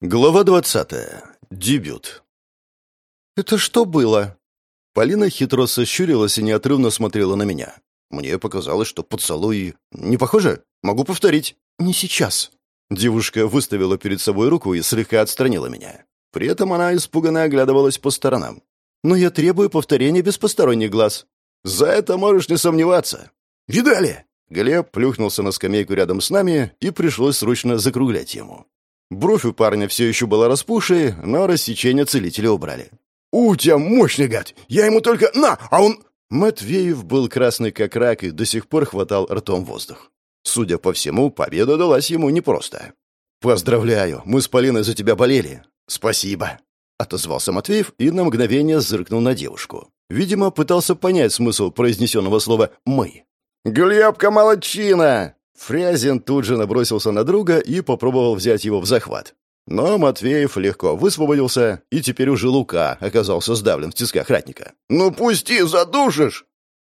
Глава двадцатая. Дебют. «Это что было?» Полина хитро сощурилась и неотрывно смотрела на меня. Мне показалось, что поцелуй... Не похоже? Могу повторить. «Не сейчас». Девушка выставила перед собой руку и слегка отстранила меня. При этом она испуганно оглядывалась по сторонам. «Но я требую повторения без посторонних глаз». «За это можешь не сомневаться». «Видали?» Глеб плюхнулся на скамейку рядом с нами, и пришлось срочно закруглять ему. Бровь у парня все еще была распухшей, но рассечение целителя убрали. «У тебя мощный гад! Я ему только... На! А он...» Матвеев был красный как рак и до сих пор хватал ртом воздух. Судя по всему, победа далась ему непросто. «Поздравляю, мы с Полиной за тебя болели». «Спасибо», — отозвался Матвеев и на мгновение зыркнул на девушку. Видимо, пытался понять смысл произнесенного слова «мы». «Глебка молодчина!» Фрязин тут же набросился на друга и попробовал взять его в захват. Но Матвеев легко высвободился, и теперь уже Лука оказался сдавлен в тисках ратника. «Ну пусти, задушишь!»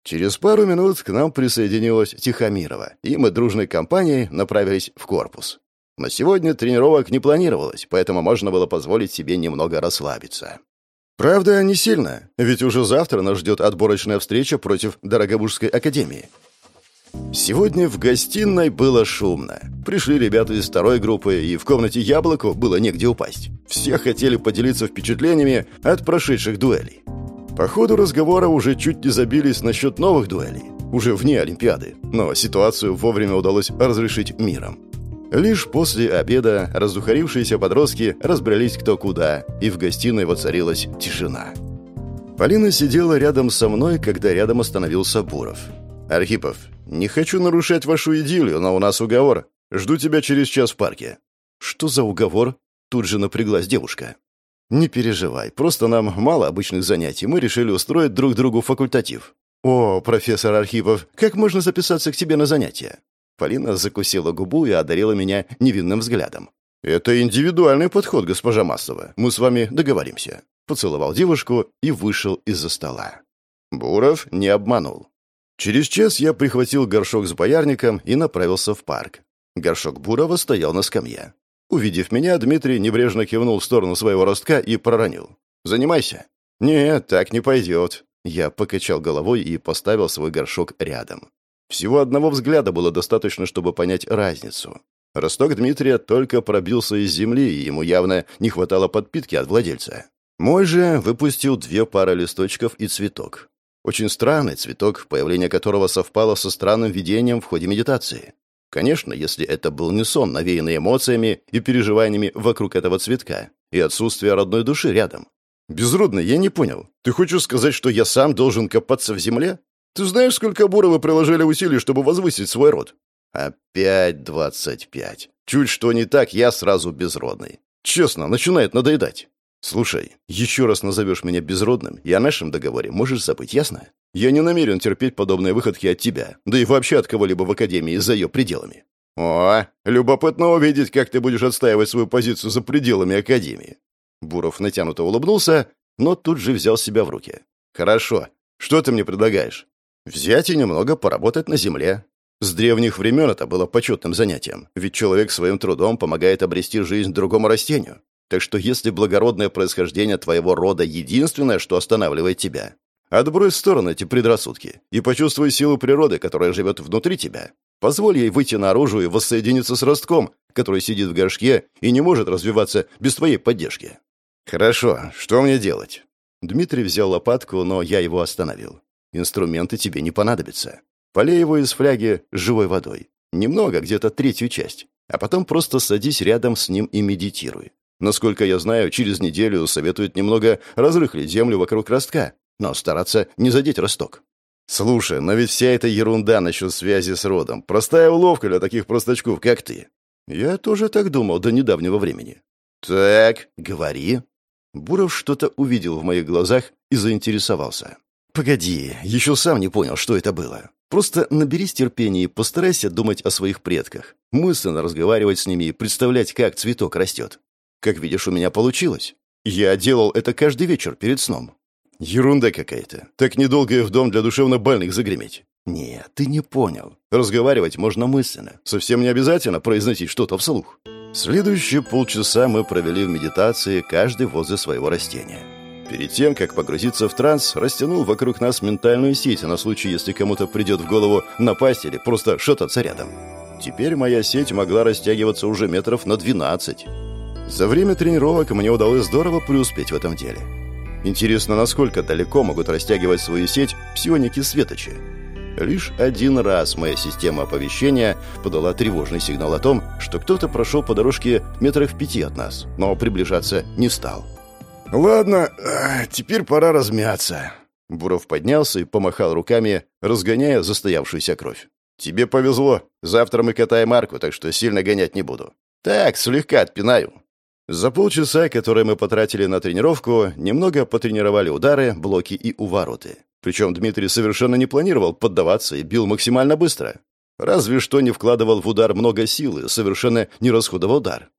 Через пару минут к нам присоединилась Тихомирова, и мы дружной компанией направились в корпус. На сегодня тренировок не планировалось, поэтому можно было позволить себе немного расслабиться. Правда, не сильно, ведь уже завтра нас ждет отборочная встреча против Дорогобужской академии. Сегодня в гостиной было шумно. Пришли ребята из второй группы, и в комнате Яблоку было негде упасть. Все хотели поделиться впечатлениями от прошедших дуэлей. По ходу разговора уже чуть не забились насчет новых дуэлей, уже вне Олимпиады, но ситуацию вовремя удалось разрешить миром. Лишь после обеда раздухарившиеся подростки разбрались кто куда, и в гостиной воцарилась тишина. Полина сидела рядом со мной, когда рядом остановился Буров. «Архипов, не хочу нарушать вашу идиллию, но у нас уговор. Жду тебя через час в парке». «Что за уговор?» Тут же напряглась девушка. «Не переживай, просто нам мало обычных занятий. Мы решили устроить друг другу факультатив». «О, профессор Архипов, как можно записаться к тебе на занятия?» Полина закусила губу и одарила меня невинным взглядом. «Это индивидуальный подход, госпожа Массова. Мы с вами договоримся». Поцеловал девушку и вышел из-за стола. Буров не обманул. Через час я прихватил горшок с боярником и направился в парк. Горшок Бурова стоял на скамье. Увидев меня, Дмитрий небрежно кивнул в сторону своего ростка и проронил. «Занимайся». «Нет, так не пойдет». Я покачал головой и поставил свой горшок рядом. Всего одного взгляда было достаточно, чтобы понять разницу. Росток Дмитрия только пробился из земли, и ему явно не хватало подпитки от владельца. Мой же выпустил две пары листочков и цветок. Очень странный цветок, появление которого совпало со странным видением в ходе медитации. Конечно, если это был не сон, навеянный эмоциями и переживаниями вокруг этого цветка, и отсутствие родной души рядом. Безродный, я не понял. Ты хочешь сказать, что я сам должен копаться в земле? Ты знаешь, сколько Буровы приложили усилий, чтобы возвысить свой род? Опять двадцать пять. Чуть что не так, я сразу безродный. Честно, начинает надоедать. «Слушай, еще раз назовешь меня безродным, и о нашем договоре можешь забыть, ясно? Я не намерен терпеть подобные выходки от тебя, да и вообще от кого-либо в Академии за ее пределами». «О, любопытно увидеть, как ты будешь отстаивать свою позицию за пределами Академии». Буров натянуто улыбнулся, но тут же взял себя в руки. «Хорошо. Что ты мне предлагаешь?» «Взять и немного поработать на земле. С древних времен это было почетным занятием, ведь человек своим трудом помогает обрести жизнь другому растению. Так что если благородное происхождение твоего рода единственное, что останавливает тебя, отбрось в сторону эти предрассудки и почувствуй силу природы, которая живет внутри тебя. Позволь ей выйти наружу и воссоединиться с ростком, который сидит в горшке и не может развиваться без твоей поддержки. Хорошо, что мне делать? Дмитрий взял лопатку, но я его остановил. Инструменты тебе не понадобятся. Полей его из фляги живой водой. Немного, где-то третью часть. А потом просто садись рядом с ним и медитируй. Насколько я знаю, через неделю советуют немного разрыхлить землю вокруг ростка, но стараться не задеть росток. Слушай, но ведь вся эта ерунда насчет связи с родом — простая уловка для таких простачков, как ты. Я тоже так думал до недавнего времени. Так, говори. Буров что-то увидел в моих глазах и заинтересовался. «Погоди, еще сам не понял, что это было. Просто наберись терпения и постарайся думать о своих предках, мысленно разговаривать с ними и представлять, как цветок растет. Как видишь, у меня получилось. Я делал это каждый вечер перед сном. Ерунда какая-то. Так недолго и в дом для душевно больных загреметь. Нет, ты не понял. Разговаривать можно мысленно. Совсем не обязательно произносить что-то вслух. Следующие полчаса мы провели в медитации, каждый возле своего растения. Перед тем, как погрузиться в транс, растянул вокруг нас ментальную сеть на случай, если кому-то придет в голову напасть или просто шататься рядом. Теперь моя сеть могла растягиваться уже метров на 12. За время тренировок мне удалось здорово преуспеть в этом деле. Интересно, насколько далеко могут растягивать свою сеть псионики-светочи. Лишь один раз моя система оповещения подала тревожный сигнал о том, что кто-то прошел по дорожке метрах в пяти от нас, но приближаться не стал. «Ладно, теперь пора размяться». Буров поднялся и помахал руками, разгоняя застоявшуюся кровь. «Тебе повезло. Завтра мы катаем арку, так что сильно гонять не буду. Так, слегка отпинаю». За полчаса, которые мы потратили на тренировку, немного потренировали удары, блоки и увороты. Причем Дмитрий совершенно не планировал поддаваться и бил максимально быстро. Разве что не вкладывал в удар много силы, совершенно не расходовал удар.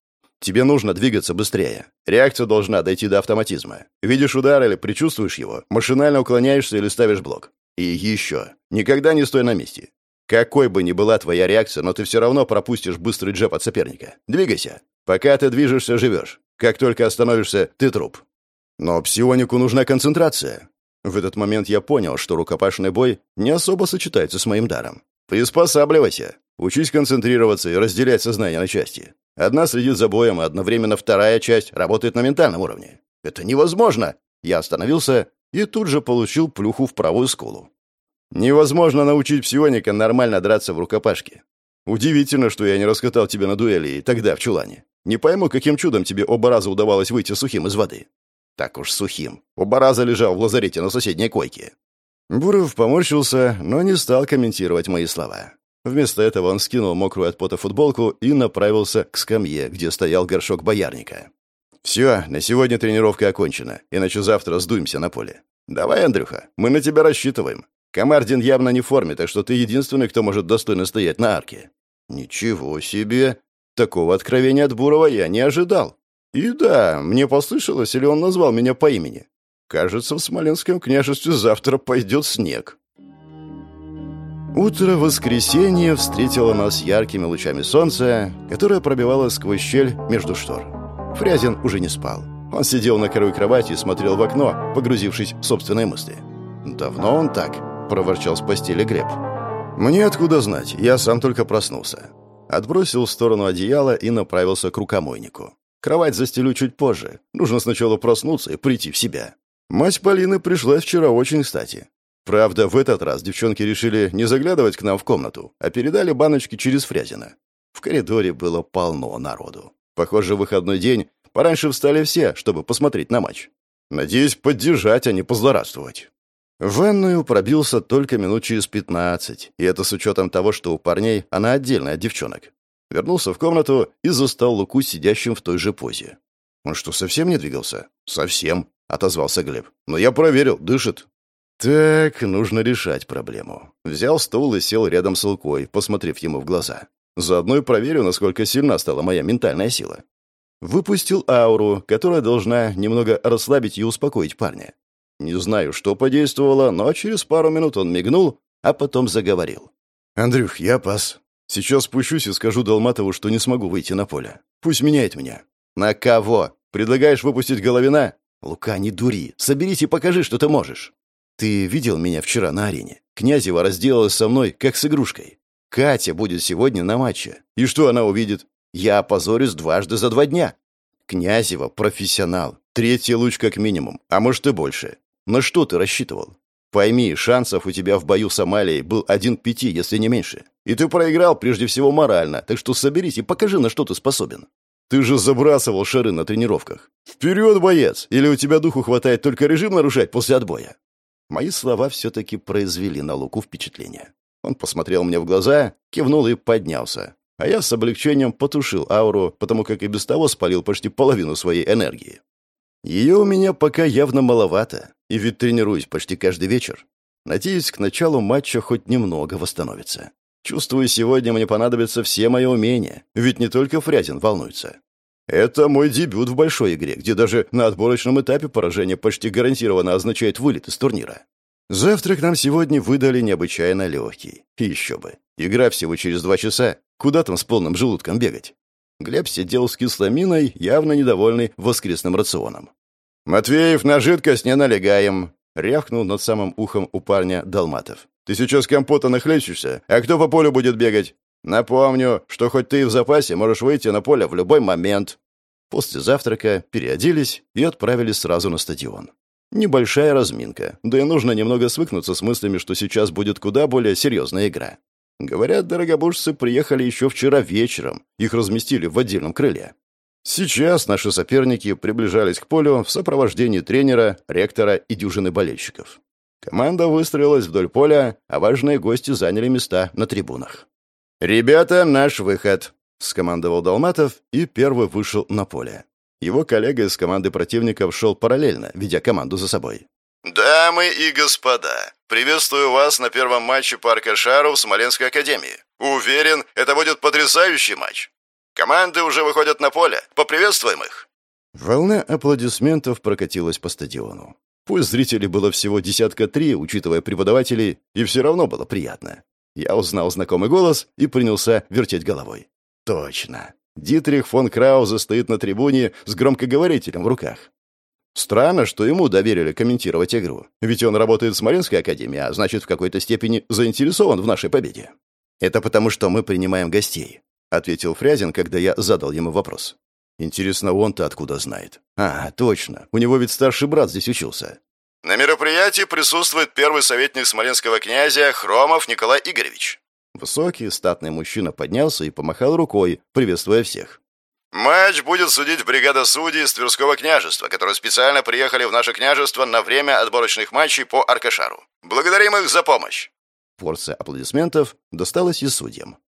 Тебе нужно двигаться быстрее. Реакция должна дойти до автоматизма. Видишь удар или предчувствуешь его, машинально уклоняешься или ставишь блок. И еще. Никогда не стой на месте. Какой бы ни была твоя реакция, но ты все равно пропустишь быстрый джеб от соперника. Двигайся. Пока ты движешься, живешь. Как только остановишься, ты труп. Но псионику нужна концентрация. В этот момент я понял, что рукопашный бой не особо сочетается с моим даром. Приспосабливайся. Учись концентрироваться и разделять сознание на части. Одна следит за боем, а одновременно вторая часть работает на ментальном уровне. Это невозможно. Я остановился и тут же получил плюху в правую скулу. Невозможно научить псионика нормально драться в рукопашке. Удивительно, что я не раскатал тебя на дуэли и тогда в чулане. Не пойму, каким чудом тебе оба раза удавалось выйти сухим из воды. Так уж сухим. Оба раза лежал в лазарете на соседней койке. Буров поморщился, но не стал комментировать мои слова. Вместо этого он скинул мокрую от пота футболку и направился к скамье, где стоял горшок боярника. «Все, на сегодня тренировка окончена, иначе завтра сдуемся на поле. Давай, Андрюха, мы на тебя рассчитываем. Комардин явно не в форме, так что ты единственный, кто может достойно стоять на арке». «Ничего себе! Такого откровения от Бурова я не ожидал. И да, мне послышалось, или он назвал меня по имени. Кажется, в Смоленском княжестве завтра пойдет снег. Утро воскресенья встретило нас яркими лучами солнца, которое пробивалось сквозь щель между штор. Фрязин уже не спал. Он сидел на краю кровати и смотрел в окно, погрузившись в собственные мысли. «Давно он так?» – проворчал с постели Глеб. «Мне откуда знать, я сам только проснулся». Отбросил в сторону одеяла и направился к рукомойнику. Кровать застелю чуть позже. Нужно сначала проснуться и прийти в себя. Мать Полины пришла вчера очень кстати. Правда, в этот раз девчонки решили не заглядывать к нам в комнату, а передали баночки через Фрязина. В коридоре было полно народу. Похоже, выходной день пораньше встали все, чтобы посмотреть на матч. Надеюсь, поддержать, а не позлорадствовать. В ванную пробился только минут через пятнадцать, и это с учетом того, что у парней она отдельная от девчонок. Вернулся в комнату и застал Луку сидящим в той же позе. «Он что, совсем не двигался?» «Совсем», — отозвался Глеб. «Но я проверил, дышит». «Так, нужно решать проблему». Взял стул и сел рядом с Лукой, посмотрев ему в глаза. Заодно и проверю, насколько сильна стала моя ментальная сила. Выпустил ауру, которая должна немного расслабить и успокоить парня. Не знаю, что подействовало, но через пару минут он мигнул, а потом заговорил. «Андрюх, я пас. Сейчас спущусь и скажу Долматову, что не смогу выйти на поле. Пусть меняет меня. На кого? Предлагаешь выпустить Головина? Лука, не дури. Соберись и покажи, что ты можешь. Ты видел меня вчера на арене? Князева разделалась со мной, как с игрушкой. Катя будет сегодня на матче. И что она увидит? Я опозорюсь дважды за два дня. Князева — профессионал. Третий луч как минимум, а может и больше. На что ты рассчитывал? Пойми, шансов у тебя в бою с Амалией был один к пяти, если не меньше. И ты проиграл прежде всего морально, так что соберись и покажи, на что ты способен. Ты же забрасывал шары на тренировках. Вперед, боец! Или у тебя духу хватает только режим нарушать после отбоя?» Мои слова все-таки произвели на Луку впечатление. Он посмотрел мне в глаза, кивнул и поднялся. А я с облегчением потушил ауру, потому как и без того спалил почти половину своей энергии. Ее у меня пока явно маловато, и ведь тренируюсь почти каждый вечер. Надеюсь, к началу матча хоть немного восстановится. Чувствую, сегодня мне понадобятся все мои умения, ведь не только Фрязин волнуется. Это мой дебют в большой игре, где даже на отборочном этапе поражение почти гарантированно означает вылет из турнира. Завтрак нам сегодня выдали необычайно легкий. Еще бы. Игра всего через два часа. Куда там с полным желудком бегать? Глеб сидел с кисломиной, явно недовольный воскресным рационом. «Матвеев, на жидкость не налегаем!» — рявкнул над самым ухом у парня Долматов. «Ты сейчас компота нахлещешься, а кто по полю будет бегать? Напомню, что хоть ты и в запасе, можешь выйти на поле в любой момент». После завтрака переоделись и отправились сразу на стадион. Небольшая разминка, да и нужно немного свыкнуться с мыслями, что сейчас будет куда более серьезная игра. Говорят, дорогобужцы приехали еще вчера вечером, их разместили в отдельном крыле. Сейчас наши соперники приближались к полю в сопровождении тренера, ректора и дюжины болельщиков. Команда выстроилась вдоль поля, а важные гости заняли места на трибунах. «Ребята, наш выход!» — скомандовал Долматов и первый вышел на поле. Его коллега из команды противников шел параллельно, ведя команду за собой. «Дамы и господа, приветствую вас на первом матче парка Шару в Смоленской академии. Уверен, это будет потрясающий матч. Команды уже выходят на поле. Поприветствуем их!» Волна аплодисментов прокатилась по стадиону. Пусть зрителей было всего десятка три, учитывая преподавателей, и все равно было приятно. Я узнал знакомый голос и принялся вертеть головой. Точно. Дитрих фон Краузе стоит на трибуне с громкоговорителем в руках. Странно, что ему доверили комментировать игру. Ведь он работает в Смоленской академии, а значит, в какой-то степени заинтересован в нашей победе. «Это потому, что мы принимаем гостей», — ответил Фрязин, когда я задал ему вопрос. «Интересно, он-то откуда знает?» «А, точно. У него ведь старший брат здесь учился». «На мероприятии присутствует первый советник смоленского князя Хромов Николай Игоревич». Высокий, статный мужчина поднялся и помахал рукой, приветствуя всех. Матч будет судить бригада судей из Тверского княжества, которые специально приехали в наше княжество на время отборочных матчей по Аркашару. Благодарим их за помощь. Порция аплодисментов досталась и судьям.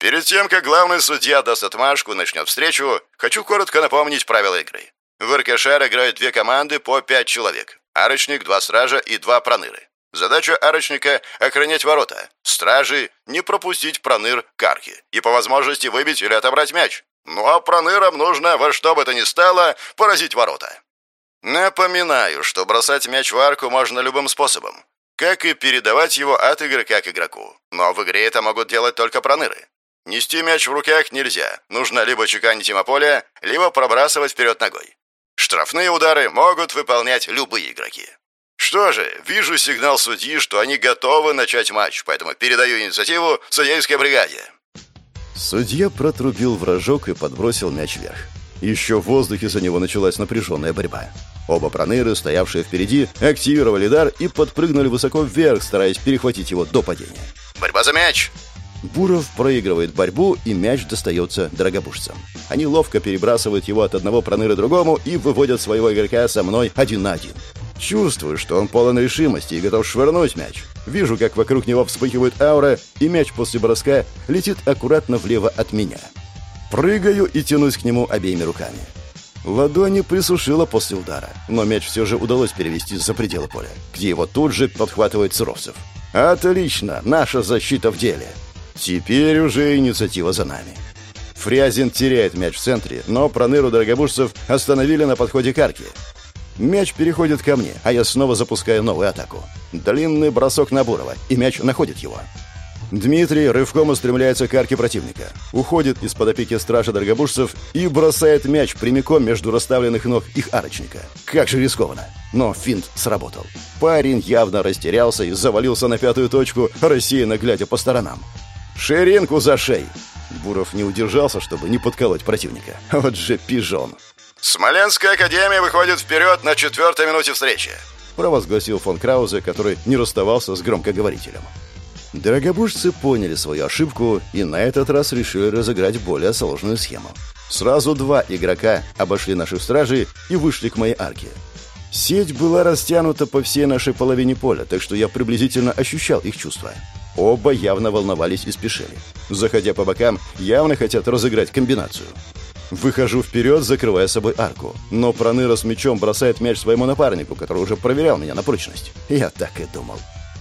Перед тем, как главный судья даст отмашку и начнет встречу, хочу коротко напомнить правила игры. В Аркашар играют две команды по пять человек. Арочник, два стража и два проныры. Задача арочника — охранять ворота. Стражи — не пропустить проныр к арке и по возможности выбить или отобрать мяч. Ну а пронырам нужно во что бы то ни стало поразить ворота. Напоминаю, что бросать мяч в арку можно любым способом, как и передавать его от игрока к игроку. Но в игре это могут делать только проныры. Нести мяч в руках нельзя. Нужно либо чеканить им поле, либо пробрасывать вперед ногой. Штрафные удары могут выполнять любые игроки. Что же, вижу сигнал судьи, что они готовы начать матч, поэтому передаю инициативу судейской бригаде. Судья протрубил вражок и подбросил мяч вверх. Еще в воздухе за него началась напряженная борьба. Оба проныры, стоявшие впереди, активировали дар и подпрыгнули высоко вверх, стараясь перехватить его до падения. «Борьба за мяч!» Буров проигрывает борьбу, и мяч достается дорогобужцам. Они ловко перебрасывают его от одного проныра другому и выводят своего игрока со мной один на один. Чувствую, что он полон решимости и готов швырнуть мяч. Вижу, как вокруг него вспыхивает аура, и мяч после броска летит аккуратно влево от меня. Прыгаю и тянусь к нему обеими руками. Ладони присушило после удара, но мяч все же удалось перевести за пределы поля, где его тут же подхватывает Суровцев. «Отлично! Наша защита в деле!» Теперь уже инициатива за нами. Фрязин теряет мяч в центре, но проныру дорогобужцев остановили на подходе к арке. Мяч переходит ко мне, а я снова запускаю новую атаку. Длинный бросок на Бурова, и мяч находит его. Дмитрий рывком устремляется к арке противника, уходит из-под опеки стража дорогобужцев и бросает мяч прямиком между расставленных ног их арочника. Как же рискованно. Но финт сработал. Парень явно растерялся и завалился на пятую точку, рассеянно глядя по сторонам. «Ширинку за шей!» Буров не удержался, чтобы не подколоть противника. Вот же пижон. «Смоленская академия выходит вперед на четвертой минуте встречи», провозгласил фон Краузе, который не расставался с громкоговорителем. Дорогобужцы поняли свою ошибку и на этот раз решили разыграть более сложную схему. Сразу два игрока обошли наших стражей и вышли к моей арке. Сеть была растянута по всей нашей половине поля, так что я приблизительно ощущал их чувства. Оба явно волновались и спешили. Заходя по бокам, явно хотят разыграть комбинацию. Выхожу вперед, закрывая собой арку. Но Проныра с мечом бросает мяч своему напарнику, который уже проверял меня на прочность. Я так и думал.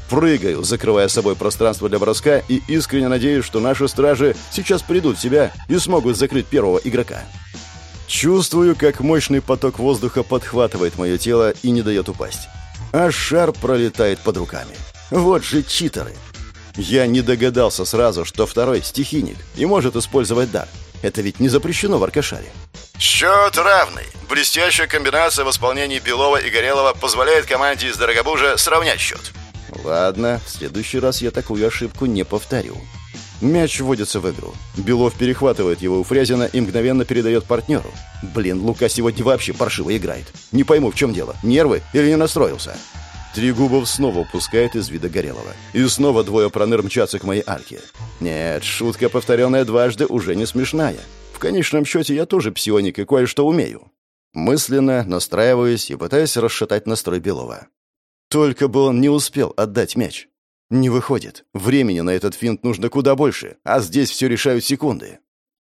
Прыгаю, закрывая собой пространство для броска и искренне надеюсь, что наши стражи сейчас придут в себя и смогут закрыть первого игрока. Чувствую, как мощный поток воздуха подхватывает мое тело и не дает упасть. А шар пролетает под руками. Вот же читеры. Я не догадался сразу, что второй — стихийник и может использовать дар. Это ведь не запрещено в Аркашаре. Счет равный. Блестящая комбинация в исполнении Белова и Горелого позволяет команде из Дорогобужа сравнять счет. Ладно, в следующий раз я такую ошибку не повторю. Мяч вводится в игру. Белов перехватывает его у Фрязина и мгновенно передает партнеру. Блин, Лука сегодня вообще паршиво играет. Не пойму, в чем дело. Нервы или не настроился? Трегубов снова упускает из вида Горелого. И снова двое проныр мчатся к моей арке. Нет, шутка, повторенная дважды, уже не смешная. В конечном счете я тоже псионик и кое-что умею. Мысленно настраиваюсь и пытаюсь расшатать настрой Белова. Только бы он не успел отдать мяч. Не выходит. Времени на этот финт нужно куда больше, а здесь все решают секунды.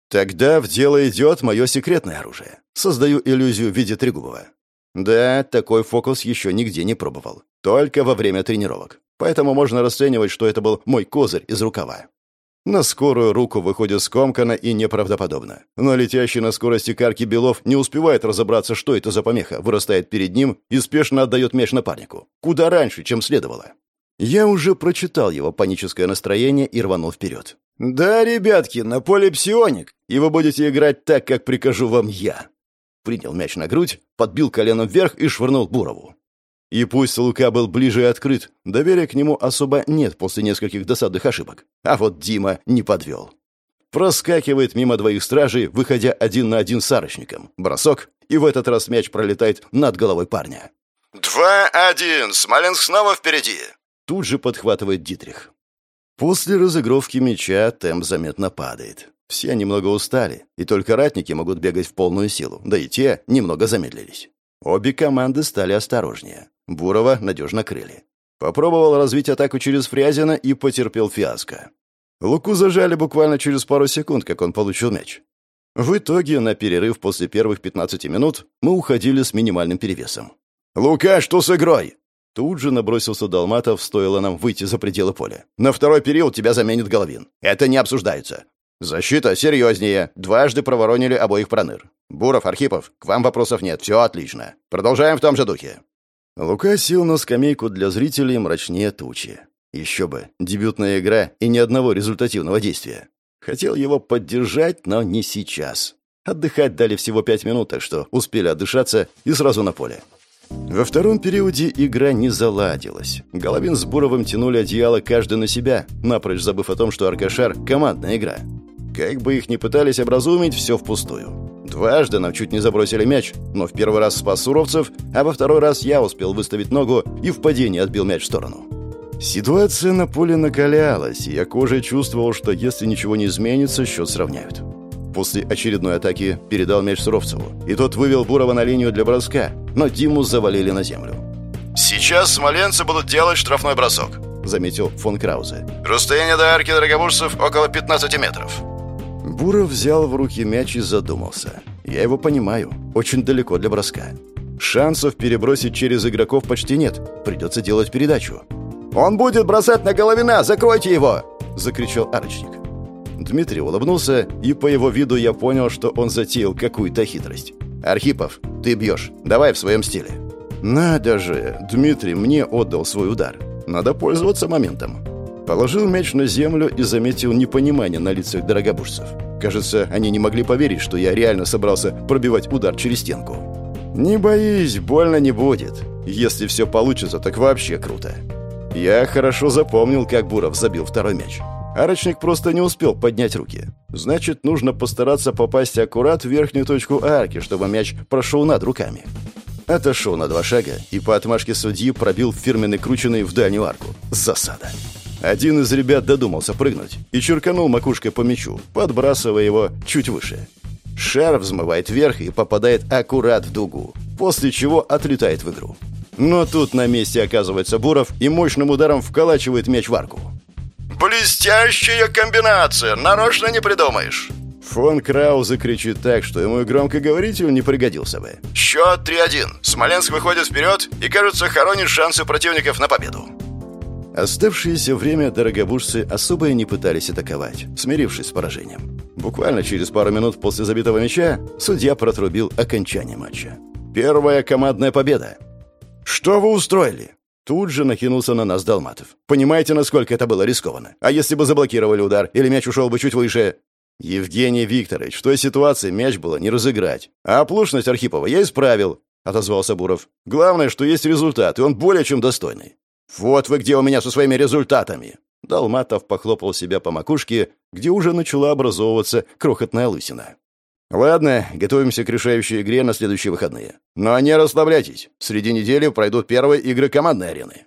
Тогда в дело идет мое секретное оружие. Создаю иллюзию в виде Трегубова. Да, такой фокус еще нигде не пробовал. Только во время тренировок. Поэтому можно расценивать, что это был мой козырь из рукава. На скорую руку выходит скомканно и неправдоподобно. Но летящий на скорости карки Белов не успевает разобраться, что это за помеха, вырастает перед ним и спешно отдает мяч напарнику. Куда раньше, чем следовало. Я уже прочитал его паническое настроение и рванул вперед. «Да, ребятки, на поле псионик, и вы будете играть так, как прикажу вам я». Принял мяч на грудь, подбил коленом вверх и швырнул Бурову. И пусть Лука был ближе и открыт, доверия к нему особо нет после нескольких досадных ошибок. А вот Дима не подвел. Проскакивает мимо двоих стражей, выходя один на один с арочником. Бросок, и в этот раз мяч пролетает над головой парня. «Два-один! Смоленск снова впереди!» Тут же подхватывает Дитрих. После разыгровки мяча темп заметно падает. Все немного устали, и только ратники могут бегать в полную силу, да и те немного замедлились. Обе команды стали осторожнее. Бурова надежно крыли. Попробовал развить атаку через Фрязина и потерпел фиаско. Луку зажали буквально через пару секунд, как он получил мяч. В итоге на перерыв после первых 15 минут мы уходили с минимальным перевесом. «Лука, что с игрой?» Тут же набросился Долматов, стоило нам выйти за пределы поля. «На второй период тебя заменит Головин. Это не обсуждается. Защита серьезнее. Дважды проворонили обоих проныр. Буров, Архипов, к вам вопросов нет. Все отлично. Продолжаем в том же духе». Лука сел на скамейку для зрителей мрачнее тучи. Еще бы, дебютная игра и ни одного результативного действия. Хотел его поддержать, но не сейчас. Отдыхать дали всего пять минут, так что успели отдышаться и сразу на поле. Во втором периоде игра не заладилась. Головин с Буровым тянули одеяло каждый на себя, напрочь забыв о том, что Аркашар — командная игра. Как бы их ни пытались образумить, все впустую. Дважды нам чуть не забросили мяч, но в первый раз спас Суровцев, а во второй раз я успел выставить ногу и в падении отбил мяч в сторону. Ситуация на поле накалялась, и я кожей чувствовал, что если ничего не изменится, счет сравняют после очередной атаки передал мяч Суровцеву, и тот вывел Бурова на линию для броска, но Диму завалили на землю. «Сейчас смоленцы будут делать штрафной бросок», — заметил фон Краузе. «Расстояние до арки дорогобужцев около 15 метров». Буров взял в руки мяч и задумался. «Я его понимаю. Очень далеко для броска. Шансов перебросить через игроков почти нет. Придется делать передачу». «Он будет бросать на Головина! Закройте его!» — закричал арочник. Дмитрий улыбнулся, и по его виду я понял, что он затеял какую-то хитрость. «Архипов, ты бьешь. Давай в своем стиле». «Надо же! Дмитрий мне отдал свой удар. Надо пользоваться моментом». Положил мяч на землю и заметил непонимание на лицах дорогобужцев. Кажется, они не могли поверить, что я реально собрался пробивать удар через стенку. «Не боись, больно не будет. Если все получится, так вообще круто». Я хорошо запомнил, как Буров забил второй мяч. Арочник просто не успел поднять руки. Значит, нужно постараться попасть аккурат в верхнюю точку арки, чтобы мяч прошел над руками. Отошел на два шага и по отмашке судьи пробил фирменный крученный в дальнюю арку. Засада. Один из ребят додумался прыгнуть и черканул макушкой по мячу, подбрасывая его чуть выше. Шар взмывает вверх и попадает аккурат в дугу, после чего отлетает в игру. Но тут на месте оказывается Буров и мощным ударом вколачивает мяч в арку. «Блестящая комбинация! Нарочно не придумаешь!» Фон Краузе кричит так, что ему и громкоговоритель не пригодился бы. «Счет 3-1. Смоленск выходит вперед и, кажется, хоронит шансы противников на победу». Оставшееся время дорогобужцы особо и не пытались атаковать, смирившись с поражением. Буквально через пару минут после забитого мяча судья протрубил окончание матча. Первая командная победа. «Что вы устроили?» Тут же накинулся на нас Долматов. «Понимаете, насколько это было рискованно? А если бы заблокировали удар, или мяч ушел бы чуть выше?» «Евгений Викторович, в той ситуации мяч было не разыграть. А оплошность Архипова я исправил», — отозвался Буров. «Главное, что есть результат, и он более чем достойный». «Вот вы где у меня со своими результатами!» Далматов похлопал себя по макушке, где уже начала образовываться крохотная лысина. «Ладно, готовимся к решающей игре на следующие выходные. Но не расслабляйтесь. Среди недели пройдут первые игры командной арены.